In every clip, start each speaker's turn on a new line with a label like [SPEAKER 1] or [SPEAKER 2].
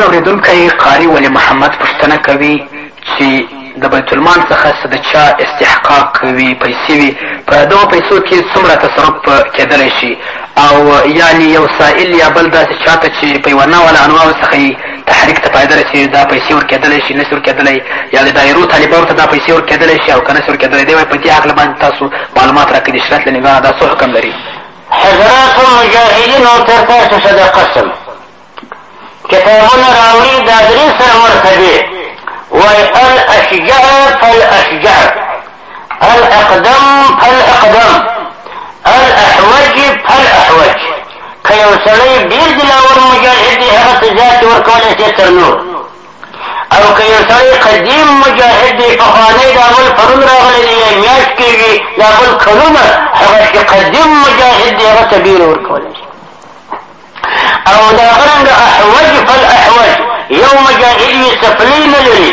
[SPEAKER 1] اورېدونکی قاري ولي محمد پوښتنه کوي چي د بيت المال څخه څه د چا استحقاق وي پيسي وي په دغو پيسو کي څومره تصرف کېدلای شي او يعني يو سائل يا بل داسي چاته چي په يوه نوع له انواعو څخه يي تحريک ته فائده رسي دا پيسي ورکېدلای شي نسي ورکېدلای يا د دائرو طالبانو ته دا پيسي ورکېدلای شي او که نسي ورکېدلای دی وايي په دي حقله باندي تاسو معلومات راکړئ د شريعت له نګاه نه دا څه حکم لري.
[SPEAKER 2] حضراتو مجاهدینو تر تاسو سره قسم. کتابونه راوړي دا درې سره ورته دي وای الاشجع فالاشجع الاقدم فالاقدم الاحوج فالاحوج که یو سړی ډېر دلاور مجاهد دی هغه ته زیاتې ورکولی شي تر نور او که یو سړی قدیم مجاهد دی پخوانی دا بل پرون راغلی دی یا میاشت کېږي دا بل کلونه هغه چې قدیم مجاهد دی هغه ته ډېر ورکولی شي او دا غرنګ احوج فل احوج یو مجاهد یې سپلی نه لري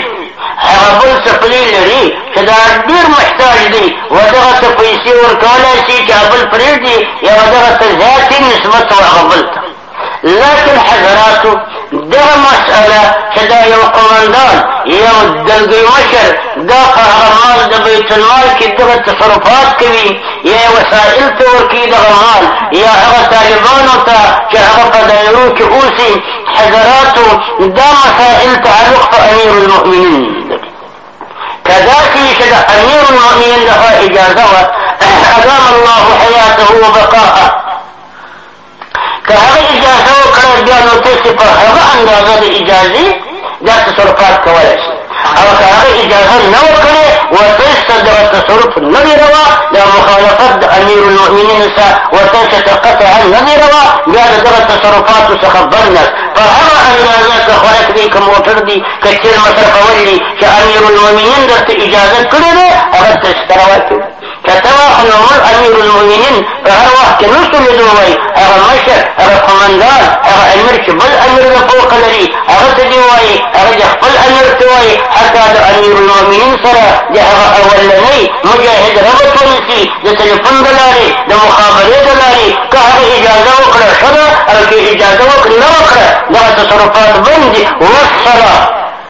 [SPEAKER 2] هغه بل سپلی لري چې دا ډېر محتاج دی و دغه ته پیسې ورکولی شي چې هغه بل پرېږدي یا دغه ته زیاتې نسبت و هغه بل ته لكن حضراتو دغه مسئله چې دا یو قومندان یو دلګی مشر دا په هغه مال د بیت المال کې دغه تصرفات کوي یا وسائل ته ورکوي دغه مال یا هغه طالبانو ته چې هغه په دایرو کې اوسي حضراتو دا مسائل تعلق په امیر المؤمنین که داسې وي چې د امیر المؤمنین لخوا اجازه وه ادام الله حیاته وبقاءه که هغه اجازه وکړی بیا نو تاسې په هغه اندازه د اجازې دا تصرفات کولای شئ او که هغه اجازه نه وکړي ورته څه دغه تصرف نه دی روا د مخالفت د امیر المؤمنین څخه ورته څه قطعا نه دی روا بیا د دغه تصرفاتو څخه برنس په هغه اندازه که خوراک دی که موټر دی که تېل مصرفول دي چې امیر المؤمنین درته اجازه کړې ده هغه تاسو ته روا کوي که څه وخت نو موږ امیرالمؤمنین په هر وخت کې نه شو لیدوای، هغه مشر، هغه قومندان، هغه امیر چې بل امیر له فوقه لري هغه ته دې وایي، هغه دې خپل امیر ته وایي، حتی له امیرالمؤمنین سره د هغه اولنی مجاهد ربط ونیسي، د تلیفون د لارې، د مخابرې د لارې، که هغه اجازه وکړه ښه ده او که اجازه وکړي نه وکړه دغه تصرفات بند دي، والسلام.